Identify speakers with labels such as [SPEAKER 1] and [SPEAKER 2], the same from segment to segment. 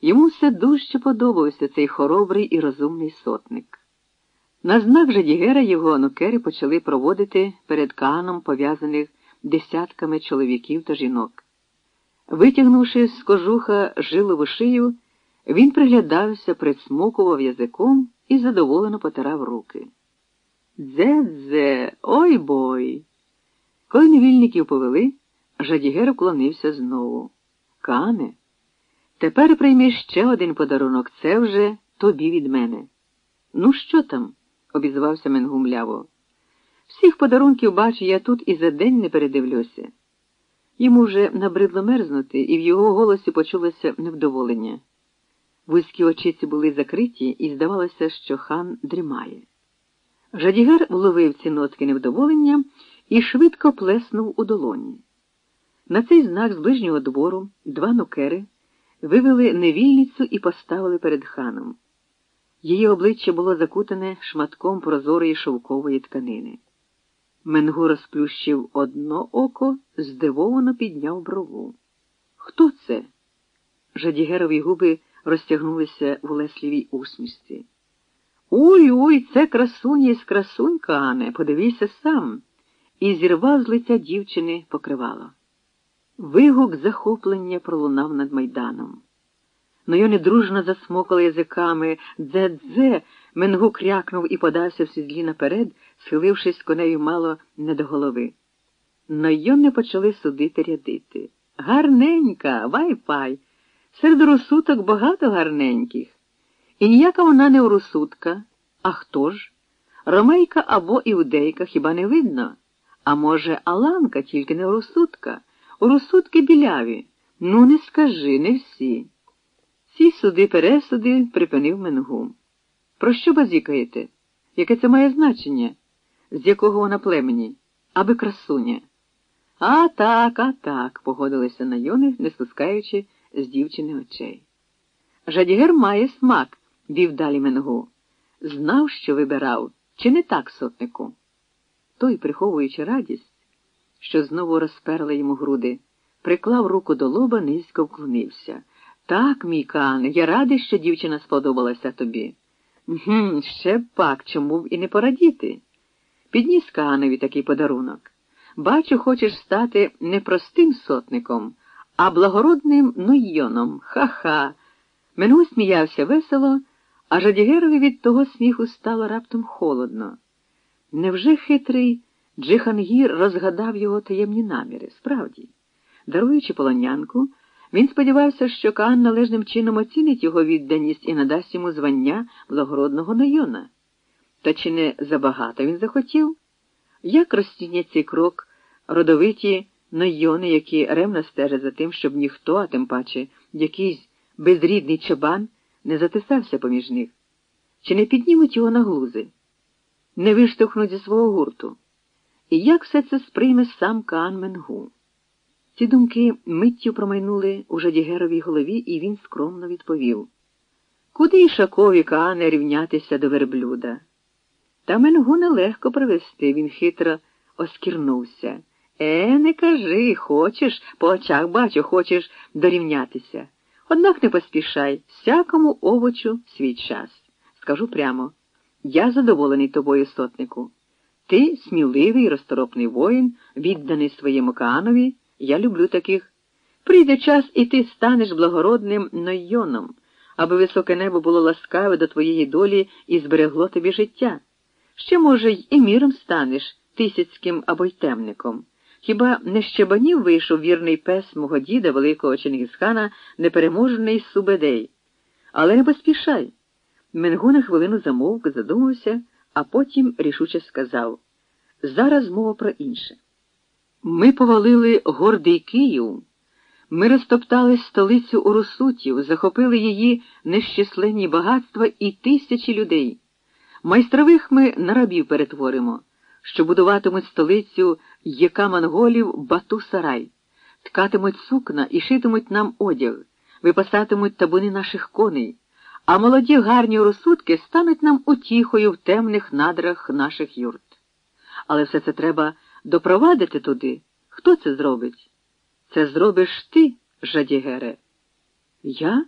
[SPEAKER 1] Йому все дужче подобався цей хоробрий і розумний сотник. На знак Жадігера його онукери почали проводити перед каном пов'язаних десятками чоловіків та жінок. Витягнувши з кожуха жилову шию, він приглядався, присмокував язиком і задоволено потирав руки. Дзе-дзе, ой бой. Коли невільників повели, Жадігер вклонився знову. Кане, тепер прийми ще один подарунок, це вже тобі від мене. Ну, що там? обізвався Менгумляво. Всіх подарунків бачу я тут і за день не передивлюся. Йому вже набридло мерзнути, і в його голосі почулося невдоволення. Вузькі очиці були закриті, і здавалося, що хан дрімає. Жадігар вловив ці нотки невдоволення і швидко плеснув у долоні. На цей знак з ближнього двору два нокери вивели невільницю і поставили перед ханом. Її обличчя було закутане шматком прозорої шовкової тканини. Менгу розплющив одно око, здивовано підняв брову. Хто це? Жадігерові губи розтягнулися в улесливій усмішці. Уй уй, це красуня із красунька, Ане, подивися сам, і зірвав з лиця дівчини покривало. Вигук захоплення пролунав над майданом. Нойони дружно засмокали язиками дзе-дзе, Менгу крякнув і подався в сідлі наперед, схилившись конею мало не до голови. Нойони почали судити рядити. Гарненька, вай-пай. Серед русуток багато гарненьких. І ніяка вона не урусутка. А хто ж? Ромейка або іудейка хіба не видно? А може, Аланка, тільки не урусутка? Урусутки біляві. Ну, не скажи, не всі. Ці суди пересуди припинив Менгу. Про що базікаєте? Яке це має значення? З якого вона племені? Аби красуня. А так, а так, погодилися найони, не спускаючи з дівчини очей. Жадігер має смак, вів далі Менгу. Знав, що вибирав, чи не так, сотнику? Той, приховуючи радість, що знову розперли йому груди, приклав руку до лоба, низько вклонився. Так, мій кане, я радий, що дівчина сподобалася тобі. Гм, ще пак, чому б і не порадіти? Підніс Каанові такий подарунок. Бачу, хочеш стати не простим сотником, а благородним нойоном. Ха-ха. Мену сміявся весело, а Жадігерові від того сміху стало раптом холодно. Невже хитрий Джихангір розгадав його таємні наміри? Справді, даруючи полонянку, він сподівався, що Каан належним чином оцінить його відданість і надасть йому звання благородного найона. Та чи не забагато він захотів? Як розцінять цей крок родовиті найони, які ревно стежать за тим, щоб ніхто, а тим паче якийсь безрідний чабан, не затисався поміж них? Чи не піднімуть його на глузи, не виштовхнуть зі свого гурту? І як все це сприйме сам Каан Менгу? Ці думки миттю промайнули у Жадігеровій голові, і він скромно відповів Куди Ішакові Каане рівнятися до верблюда? Та Менгу нелегко привести, він хитро оскірнувся. Е, не кажи, хочеш, по очах бачу, хочеш дорівнятися. Однак не поспішай, всякому овочу свій час. Скажу прямо я задоволений тобою, сотнику. Ти сміливий, розторопний воїн, відданий своєму Каанові. Я люблю таких. Прийде час, і ти станеш благородним нойоном, аби високе небо було ласкаве до твоєї долі і зберегло тобі життя. Ще, може, й і міром станеш тисяцьким або й темником. Хіба не щебанів вийшов вірний пес мого діда, великого Чингісхана, непереможений Субедей? Але не поспішай. Менгу на хвилину замовк, задумався, а потім рішуче сказав зараз мова про інше. Ми повалили гордий Київ, ми розтоптали столицю Урусутів, захопили її нещисленні багатства і тисячі людей. Майстрових ми на рабів перетворимо, що будуватимуть столицю яка монголів бату сарай, ткатимуть сукна і шитимуть нам одяг, випасатимуть табуни наших коней, а молоді гарні розсудки стануть нам утіхою в темних надрах наших юрт. Але все це треба допровадити туди. Хто це зробить? Це зробиш ти, Жадігере. Я?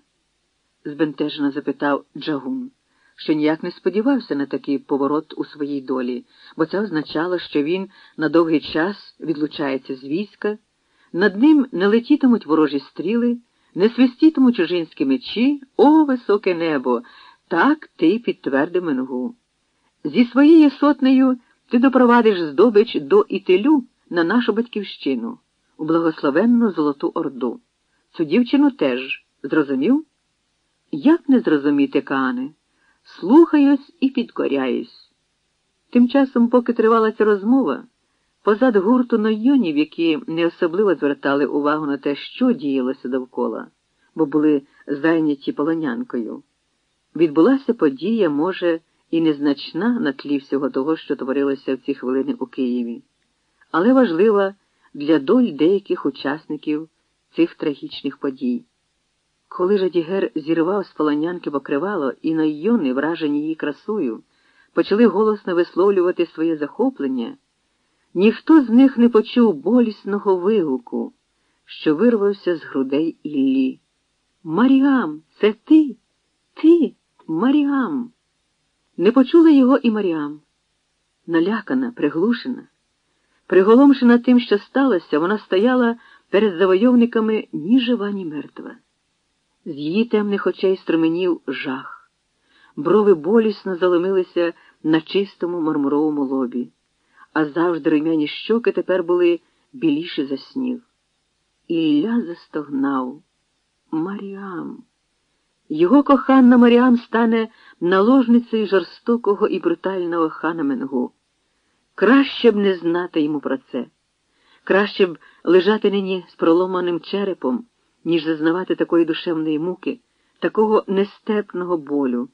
[SPEAKER 1] збентежено запитав Джагун, що ніяк не сподівався на такий поворот у своїй долі, бо це означало, що він на довгий час відлучається з війська, над ним не летітимуть ворожі стріли, не свистітимуть чужинські мечі, о, високе небо! Так ти підтвердив Менгу. Зі своєю сотнею ти допровадиш здобич до Ітилю на нашу батьківщину, у благословенну Золоту Орду. Цю дівчину теж зрозумів? Як не зрозуміти, Каане? Слухаюсь і підкоряюсь. Тим часом, поки тривала ця розмова, позад гурту нойонів, які не особливо звертали увагу на те, що діялося довкола, бо були зайняті полонянкою, відбулася подія, може, і незначна на тлі всього того, що творилося в ці хвилини у Києві, але важлива для доль деяких учасників цих трагічних подій. Коли Жадігер зірвав з полонянки покривало, і найони, вражені її красою, почали голосно висловлювати своє захоплення, ніхто з них не почув болісного вигуку, що вирвався з грудей Іллі. Маріам, це ти? Ти, Маріам. Не почула його і Маріам. Налякана, приглушена, приголомшена тим, що сталося, вона стояла перед завойовниками ні жива, ні мертва. З її темних очей струменів жах. Брови болісно заломилися на чистому мармуровому лобі, а завжди рум'яні щоки тепер були біліші за сніг. Ілля застогнав. Маріам. Його коханна Маріам стане наложницею жорстокого і брутального хана Менгу. Краще б не знати йому про це. Краще б лежати нині з проломаним черепом, ніж зазнавати такої душевної муки, такого нестерпного болю.